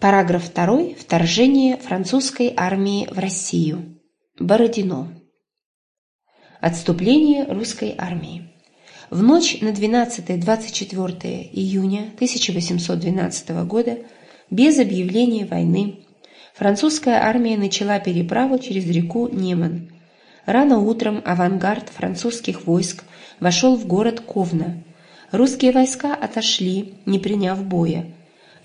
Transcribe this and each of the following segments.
Параграф 2. Вторжение французской армии в Россию. Бородино. Отступление русской армии. В ночь на 12-24 июня 1812 года, без объявления войны, французская армия начала переправу через реку Неман. Рано утром авангард французских войск вошел в город Ковна. Русские войска отошли, не приняв боя.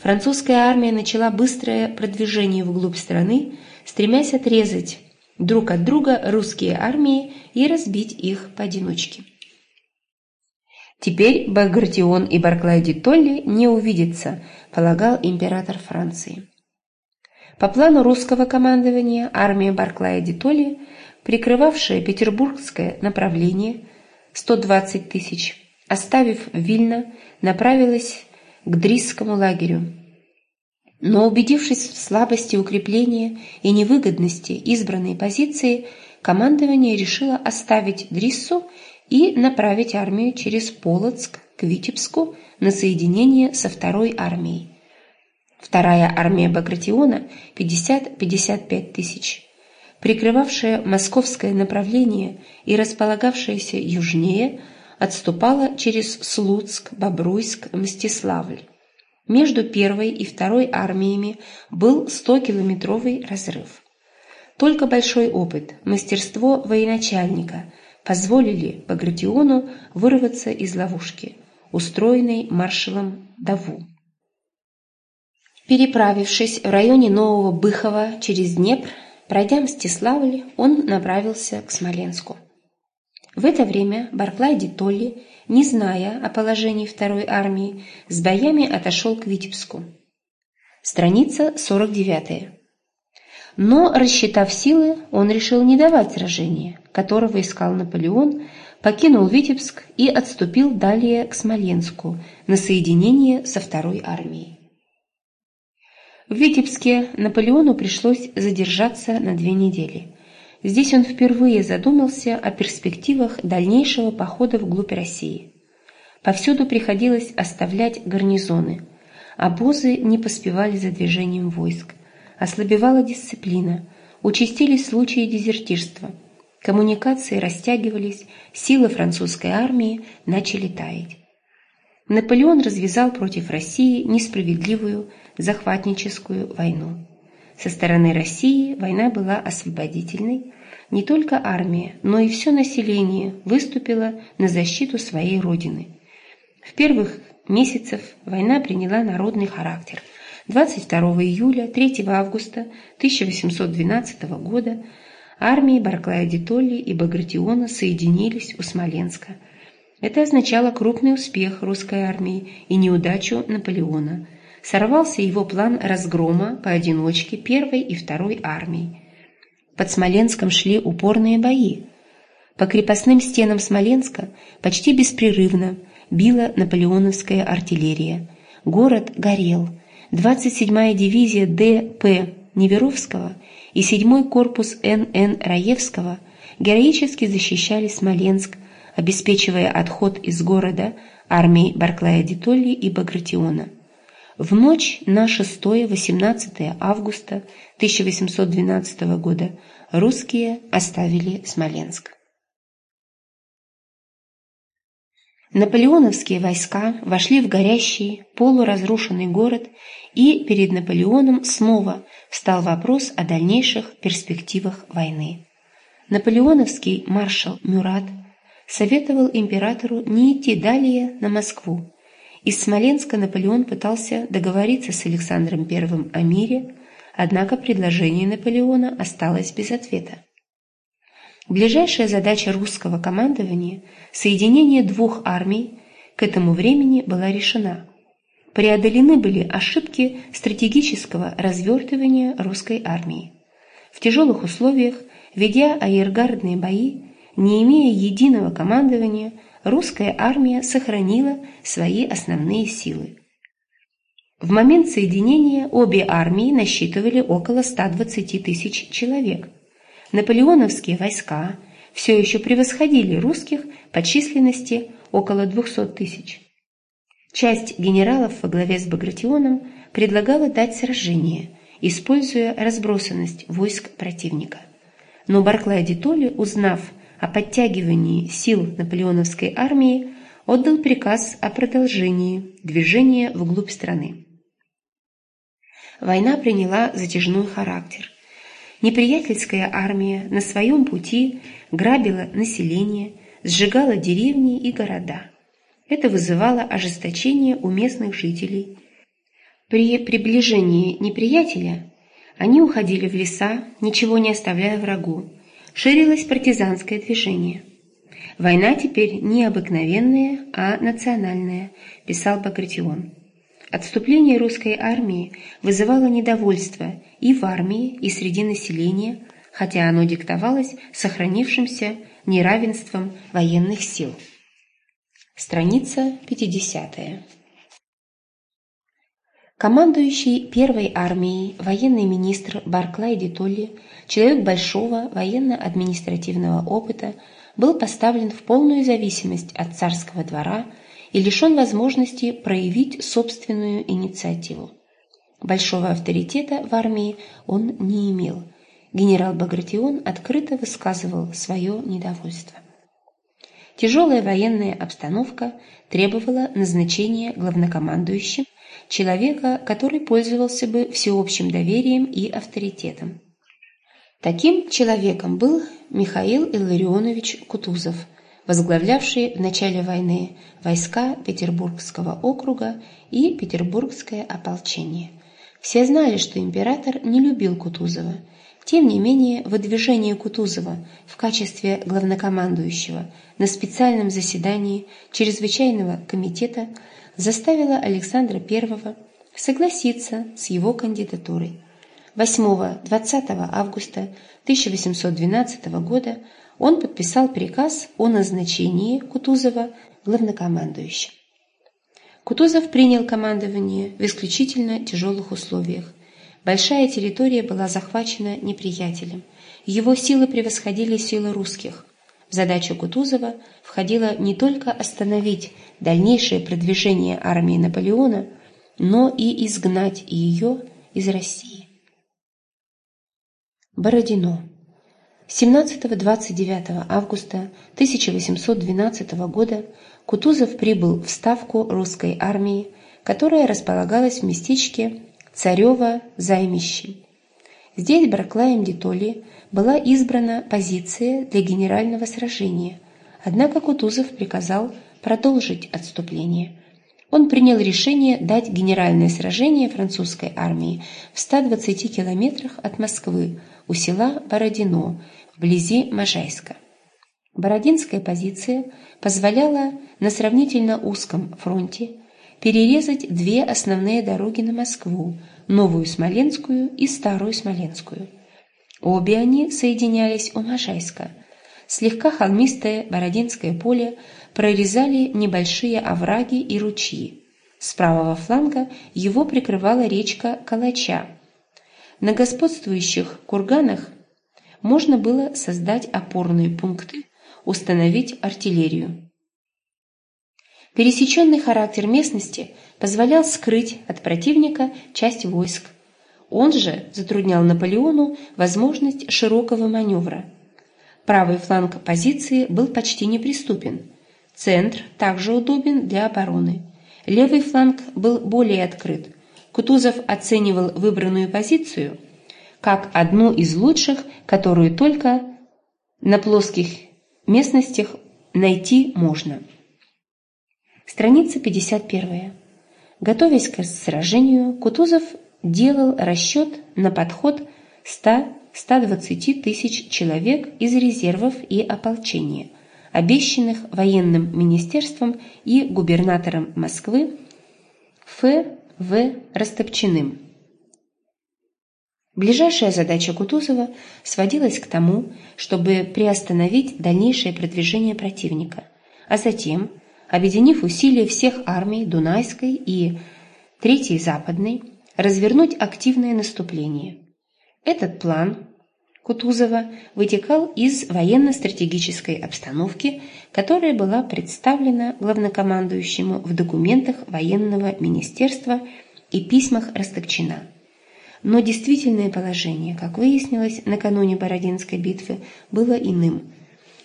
Французская армия начала быстрое продвижение вглубь страны, стремясь отрезать друг от друга русские армии и разбить их поодиночке. Теперь Багратион и Барклай де Толли не увидятся, полагал император Франции. По плану русского командования армия Барклая де Толли, прикрывавшая петербургское направление 120 тысяч, оставив Вильно, направилась к Дрисскому лагерю. Но убедившись в слабости укрепления и невыгодности избранной позиции, командование решило оставить Дриссу и направить армию через Полоцк к Витебску на соединение со второй армией. Вторая армия Багратиона – 50-55 тысяч, прикрывавшая московское направление и располагавшаяся южнее – отступала через Слуцк, Бобруйск, Мстиславль. Между первой и второй армиями был 100-километровый разрыв. Только большой опыт, мастерство военачальника позволили Багратиону вырваться из ловушки, устроенной маршалом Даву. Переправившись в районе Нового Быхова через Днепр, пройдя Мстиславль, он направился к Смоленску. В это время Барклай де Толли, не зная о положении второй армии, с боями отошел к Витебску. Страница 49. Но, рассчитав силы, он решил не давать сражения, которого искал Наполеон, покинул Витебск и отступил далее к Смоленску на соединение со второй армией. В Витебске Наполеону пришлось задержаться на две недели. Здесь он впервые задумался о перспективах дальнейшего похода вглубь России. Повсюду приходилось оставлять гарнизоны. Обозы не поспевали за движением войск. Ослабевала дисциплина, участились случаи дезертирства. Коммуникации растягивались, силы французской армии начали таять. Наполеон развязал против России несправедливую захватническую войну. Со стороны России война была освободительной, не только армия, но и все население выступило на защиту своей родины. В первых месяцев война приняла народный характер. 22 июля 3 августа 1812 года армии Барклая де Толли и Багратиона соединились у Смоленска. Это означало крупный успех русской армии и неудачу Наполеона – сорвался его план разгрома поодиночке первой и второй армий. Под Смоленском шли упорные бои. По крепостным стенам Смоленска почти беспрерывно била наполеоновская артиллерия. Город горел. 27-я дивизия Д.П. Неверовского и 7-й корпус Н.Н. Раевского героически защищали Смоленск, обеспечивая отход из города армии Барклая-де-Толли и Багратиона. В ночь на 6-18 августа 1812 года русские оставили Смоленск. Наполеоновские войска вошли в горящий, полуразрушенный город, и перед Наполеоном снова встал вопрос о дальнейших перспективах войны. Наполеоновский маршал Мюрат советовал императору не идти далее на Москву, из Смоленска Наполеон пытался договориться с Александром I о мире, однако предложение Наполеона осталось без ответа. Ближайшая задача русского командования – соединение двух армий – к этому времени была решена. Преодолены были ошибки стратегического развертывания русской армии. В тяжелых условиях, ведя аэргардные бои, не имея единого командования – русская армия сохранила свои основные силы. В момент соединения обе армии насчитывали около 120 тысяч человек. Наполеоновские войска все еще превосходили русских по численности около 200 тысяч. Часть генералов во главе с Багратионом предлагала дать сражение, используя разбросанность войск противника. Но Барклай де Толли, узнав о подтягивании сил наполеоновской армии, отдал приказ о продолжении движения вглубь страны. Война приняла затяжной характер. Неприятельская армия на своем пути грабила население, сжигала деревни и города. Это вызывало ожесточение у местных жителей. При приближении неприятеля они уходили в леса, ничего не оставляя врагу. Ширилось партизанское движение. «Война теперь не обыкновенная, а национальная», – писал Багратион. Отступление русской армии вызывало недовольство и в армии, и среди населения, хотя оно диктовалось сохранившимся неравенством военных сил. Страница 50. Командующий первой армией военный министр Барклай де Толли, человек большого военно-административного опыта, был поставлен в полную зависимость от царского двора – и лишен возможности проявить собственную инициативу. Большого авторитета в армии он не имел. Генерал Багратион открыто высказывал свое недовольство. Тяжелая военная обстановка требовала назначения главнокомандующим человека, который пользовался бы всеобщим доверием и авторитетом. Таким человеком был Михаил Илларионович Кутузов – возглавлявший в начале войны войска Петербургского округа и Петербургское ополчение. Все знали, что император не любил Кутузова. Тем не менее, выдвижение Кутузова в качестве главнокомандующего на специальном заседании Чрезвычайного комитета заставило Александра I согласиться с его кандидатурой. 8-20 августа 1812 года он подписал приказ о назначении Кутузова главнокомандующим. Кутузов принял командование в исключительно тяжелых условиях. Большая территория была захвачена неприятелем. Его силы превосходили силы русских. В задачу Кутузова входило не только остановить дальнейшее продвижение армии Наполеона, но и изгнать ее из России. Бородино 17-29 августа 1812 года Кутузов прибыл в ставку русской армии, которая располагалась в местечке Царево-Займище. Здесь Барклаем Дитоли была избрана позиция для генерального сражения, однако Кутузов приказал продолжить отступление. Он принял решение дать генеральное сражение французской армии в 120 километрах от Москвы у села Бородино вблизи Можайска. Бородинская позиция позволяла на сравнительно узком фронте перерезать две основные дороги на Москву – Новую Смоленскую и Старую Смоленскую. Обе они соединялись у Можайска. Слегка холмистое Бородинское поле прорезали небольшие овраги и ручьи. С правого фланга его прикрывала речка Калача. На господствующих курганах можно было создать опорные пункты, установить артиллерию. Пересеченный характер местности позволял скрыть от противника часть войск. Он же затруднял Наполеону возможность широкого маневра. Правый фланг позиции был почти неприступен. Центр также удобен для обороны. Левый фланг был более открыт. Кутузов оценивал выбранную позицию – как одну из лучших, которую только на плоских местностях найти можно. Страница 51. Готовясь к сражению, Кутузов делал расчет на подход 100-120 тысяч человек из резервов и ополчения, обещанных военным министерством и губернатором Москвы Ф. В. Растопчиным. Ближайшая задача Кутузова сводилась к тому, чтобы приостановить дальнейшее продвижение противника, а затем, объединив усилия всех армий Дунайской и Третьей Западной, развернуть активное наступление. Этот план Кутузова вытекал из военно-стратегической обстановки, которая была представлена главнокомандующему в документах военного министерства и письмах Ростокчина. Но действительное положение, как выяснилось накануне Бородинской битвы, было иным.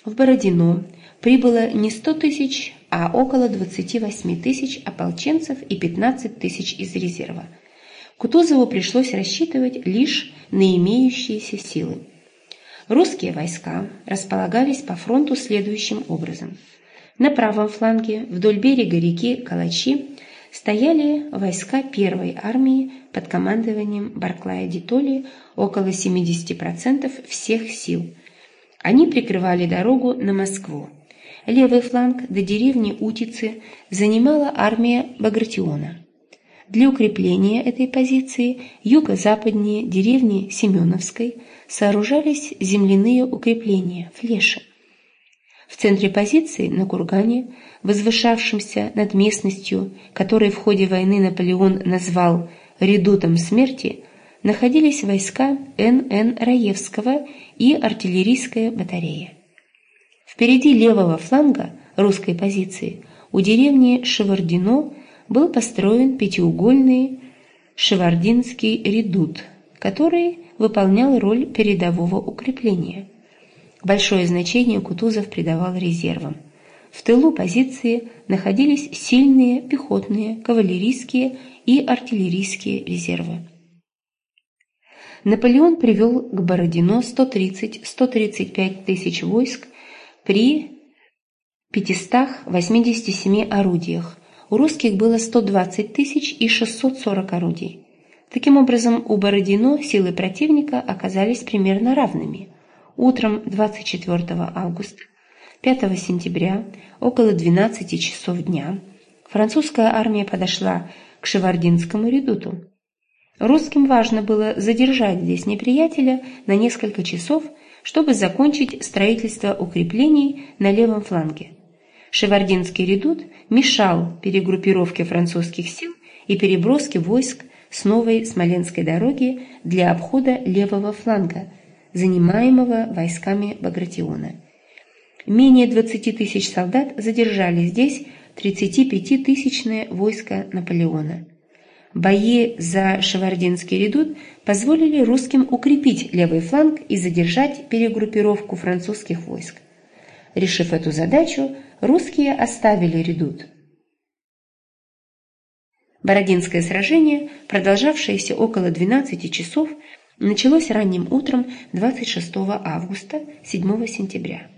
В Бородино прибыло не 100 тысяч, а около 28 тысяч ополченцев и 15 тысяч из резерва. Кутузову пришлось рассчитывать лишь на имеющиеся силы. Русские войска располагались по фронту следующим образом. На правом фланге, вдоль берега реки Калачи, стояли войска первой армии под командованием Барклая Дитоли около 70% всех сил. Они прикрывали дорогу на Москву. Левый фланг до деревни Утицы занимала армия Багратиона. Для укрепления этой позиции юго-западнее деревни Семеновской сооружались земляные укрепления, флеши. В центре позиции, на кургане, возвышавшемся над местностью, которой в ходе войны Наполеон назвал «редутом смерти», находились войска Н.Н. Раевского и артиллерийская батарея. Впереди левого фланга русской позиции у деревни Шевардино был построен пятиугольный Шевардинский редут, который выполнял роль передового укрепления – Большое значение Кутузов придавал резервам. В тылу позиции находились сильные пехотные, кавалерийские и артиллерийские резервы. Наполеон привел к Бородино 130-135 тысяч войск при 587 орудиях. У русских было 120 тысяч и 640 орудий. Таким образом, у Бородино силы противника оказались примерно равными – Утром 24 августа, 5 сентября, около 12 часов дня, французская армия подошла к Шевардинскому редуту. Русским важно было задержать здесь неприятеля на несколько часов, чтобы закончить строительство укреплений на левом фланге. Шевардинский редут мешал перегруппировке французских сил и переброске войск с новой Смоленской дороги для обхода левого фланга – занимаемого войсками Багратиона. Менее 20 тысяч солдат задержали здесь 35-тысячное войско Наполеона. Бои за Шевардинский редут позволили русским укрепить левый фланг и задержать перегруппировку французских войск. Решив эту задачу, русские оставили редут. Бородинское сражение, продолжавшееся около 12 часов, началось ранним утром 26 августа 7 сентября.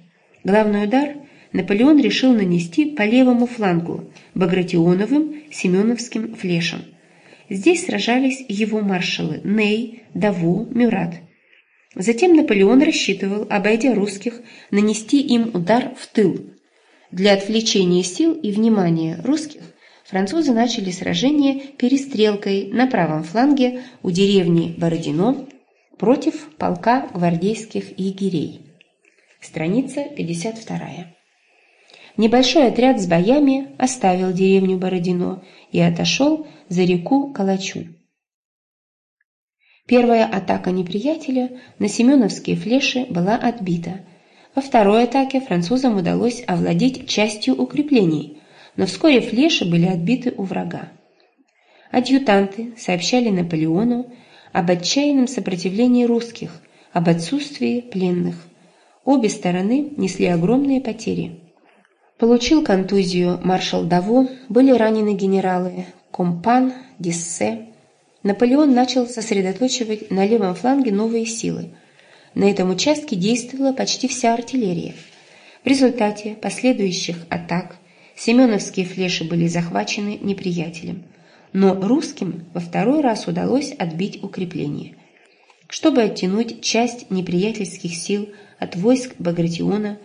Главный удар Наполеон решил нанести по левому флангу Багратионовым Семеновским флешем. Здесь сражались его маршалы Ней, Даву, Мюрат. Затем Наполеон рассчитывал, обойдя русских, нанести им удар в тыл. Для отвлечения сил и внимания русских французы начали сражение перестрелкой на правом фланге у деревни Бородино против полка гвардейских егерей. Страница 52. Небольшой отряд с боями оставил деревню Бородино и отошел за реку Калачу. Первая атака неприятеля на Семеновские флеши была отбита. Во второй атаке французам удалось овладеть частью укреплений, но вскоре флеши были отбиты у врага. Адъютанты сообщали Наполеону об отчаянном сопротивлении русских, об отсутствии пленных. Обе стороны несли огромные потери. Получил контузию маршал Даво, были ранены генералы Компан, Диссе. Наполеон начал сосредоточивать на левом фланге новые силы. На этом участке действовала почти вся артиллерия. В результате последующих атак Семеновские флеши были захвачены неприятелем, но русским во второй раз удалось отбить укрепление. Чтобы оттянуть часть неприятельских сил от войск Багратиона,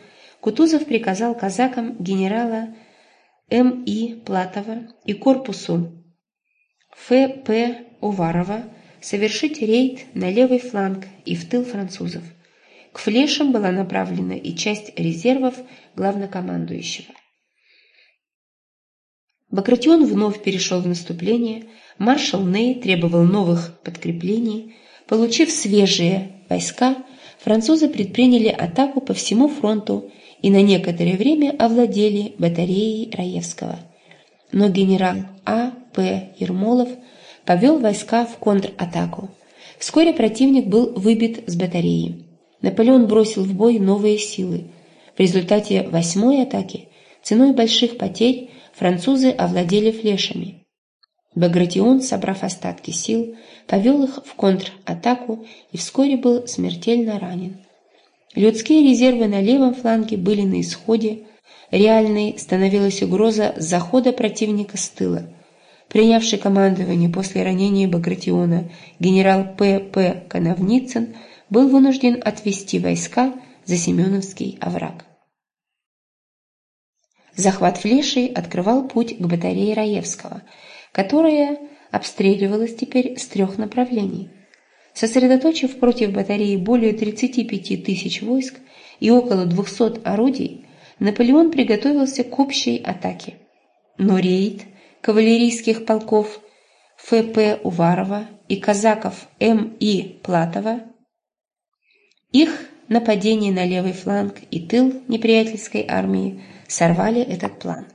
Кутузов приказал казакам генерала М.И. Платова и корпусу Ф.П. Уварова совершить рейд на левый фланг и в тыл французов. К флешам была направлена и часть резервов главнокомандующего. Багратион вновь перешел в наступление, маршал Ней требовал новых подкреплений. Получив свежие войска, французы предприняли атаку по всему фронту и на некоторое время овладели батареей Раевского. Но генерал А. П. Ермолов, повел войска в контратаку. Вскоре противник был выбит с батареи. Наполеон бросил в бой новые силы. В результате восьмой атаки, ценой больших потерь, французы овладели флешами. Багратион, собрав остатки сил, повел их в контратаку и вскоре был смертельно ранен. Людские резервы на левом фланге были на исходе, реальной становилась угроза захода противника с тыла. Принявший командование после ранения Багратиона генерал П. П. Коновницын был вынужден отвести войска за Семеновский овраг. Захват флешей открывал путь к батарее Раевского, которая обстреливалась теперь с трех направлений. Сосредоточив против батареи более 35 тысяч войск и около 200 орудий, Наполеон приготовился к общей атаке. Но рейд кавалерийских полков Ф.П. Уварова и казаков М.И. Платова, их нападение на левый фланг и тыл неприятельской армии сорвали этот план.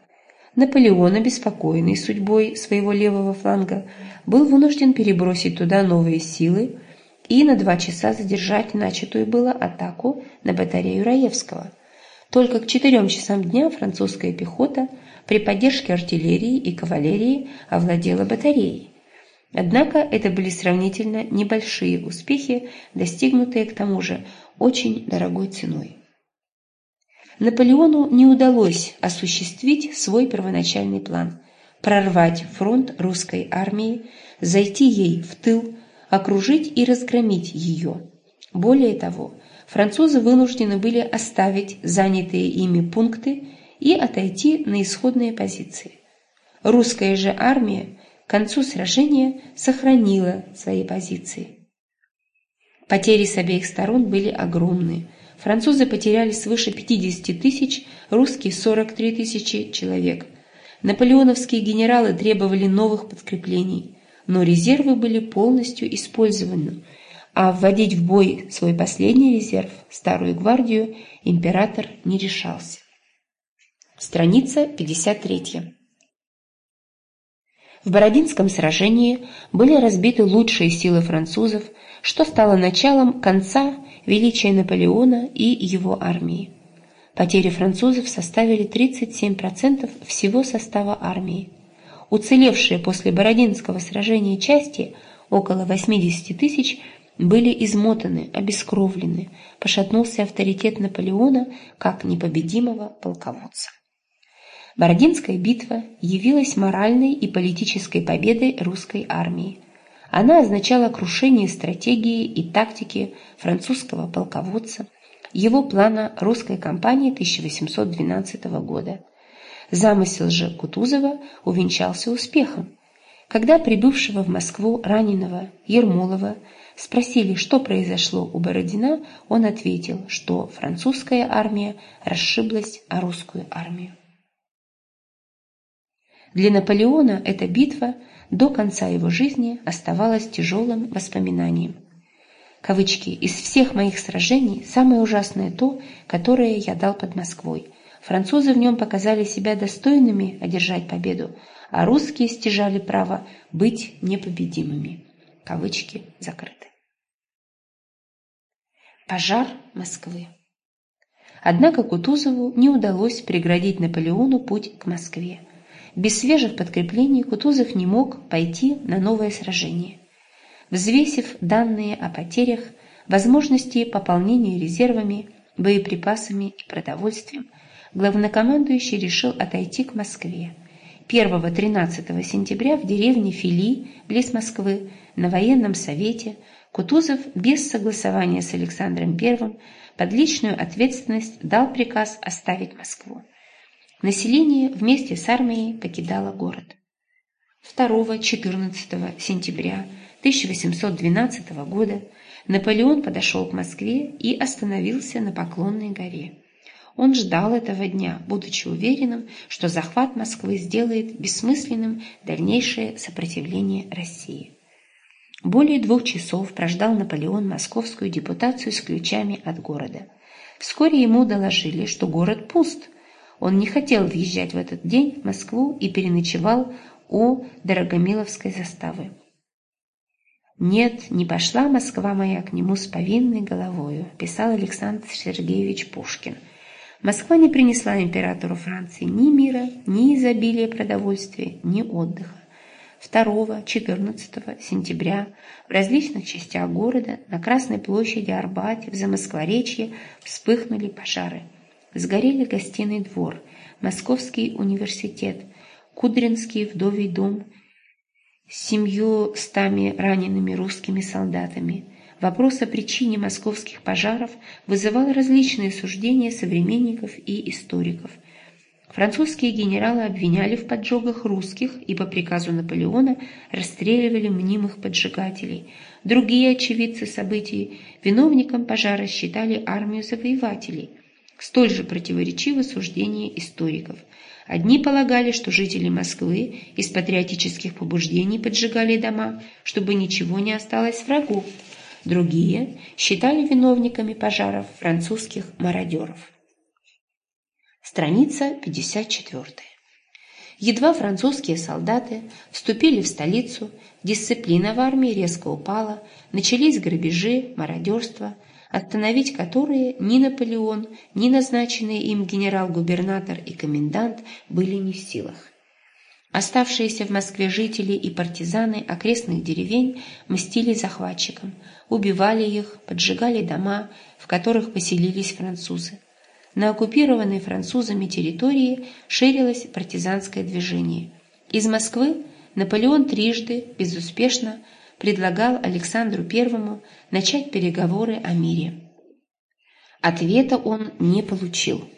Наполеон, обеспокоенный судьбой своего левого фланга, был вынужден перебросить туда новые силы и на два часа задержать начатую было атаку на батарею Раевского. Только к четырем часам дня французская пехота при поддержке артиллерии и кавалерии овладела батареей. Однако это были сравнительно небольшие успехи, достигнутые к тому же очень дорогой ценой. Наполеону не удалось осуществить свой первоначальный план – прорвать фронт русской армии, зайти ей в тыл, окружить и разгромить ее. Более того, французы вынуждены были оставить занятые ими пункты и отойти на исходные позиции. Русская же армия к концу сражения сохранила свои позиции. Потери с обеих сторон были огромные. Французы потеряли свыше 50 тысяч, русские 43 тысячи человек. Наполеоновские генералы требовали новых подкреплений, но резервы были полностью использованы, а вводить в бой свой последний резерв, Старую гвардию, император не решался. Страница 53. В Бородинском сражении были разбиты лучшие силы французов, что стало началом конца величия Наполеона и его армии. Потери французов составили 37% всего состава армии. Уцелевшие после Бородинского сражения части, около 80 тысяч, были измотаны, обескровлены, пошатнулся авторитет Наполеона как непобедимого полководца. Бородинская битва явилась моральной и политической победой русской армии. Она означала крушение стратегии и тактики французского полководца, его плана русской кампании 1812 года. Замысел же Кутузова увенчался успехом. Когда прибывшего в Москву раненого Ермолова спросили, что произошло у Бородина, он ответил, что французская армия расшиблась о русскую армию. Для Наполеона эта битва до конца его жизни оставалась тяжелым воспоминанием. Кавычки «Из всех моих сражений самое ужасное то, которое я дал под Москвой. Французы в нем показали себя достойными одержать победу, а русские стяжали право быть непобедимыми». Кавычки закрыты. Пожар Москвы Однако Кутузову не удалось преградить Наполеону путь к Москве. Без свежих подкреплений Кутузов не мог пойти на новое сражение. Взвесив данные о потерях, возможности пополнения резервами, боеприпасами и продовольствием, главнокомандующий решил отойти к Москве. 1-13 сентября в деревне Фили, близ Москвы, на военном совете Кутузов без согласования с Александром I под личную ответственность дал приказ оставить Москву. Население вместе с армией покидало город. 2-14 сентября 1812 года Наполеон подошел к Москве и остановился на Поклонной горе. Он ждал этого дня, будучи уверенным, что захват Москвы сделает бессмысленным дальнейшее сопротивление России. Более двух часов прождал Наполеон московскую депутацию с ключами от города. Вскоре ему доложили, что город пуст – он не хотел въезжать в этот день в Москву и переночевал у Дорогомиловской заставы. «Нет, не пошла Москва моя к нему с повинной головою», писал Александр Сергеевич Пушкин. Москва не принесла императору Франции ни мира, ни изобилия продовольствия, ни отдыха. 2-14 сентября в различных частях города на Красной площади Арбате в Замоскворечье вспыхнули пожары. Сгорели гостиный двор, Московский университет, Кудринский вдовий дом с семью стами ранеными русскими солдатами. Вопрос о причине московских пожаров вызывал различные суждения современников и историков – Французские генералы обвиняли в поджогах русских и по приказу Наполеона расстреливали мнимых поджигателей. Другие очевидцы событий виновником пожара считали армию завоевателей. Столь же противоречивы суждения историков. Одни полагали, что жители Москвы из патриотических побуждений поджигали дома, чтобы ничего не осталось врагу. Другие считали виновниками пожаров французских мародеров. Страница 54. Едва французские солдаты вступили в столицу, дисциплина в армии резко упала, начались грабежи, мародерство, остановить которые ни Наполеон, ни назначенные им генерал-губернатор и комендант были не в силах. Оставшиеся в Москве жители и партизаны окрестных деревень мстили захватчикам, убивали их, поджигали дома, в которых поселились французы. На оккупированной французами территории ширилось партизанское движение. Из Москвы Наполеон трижды безуспешно предлагал Александру I начать переговоры о мире. Ответа он не получил.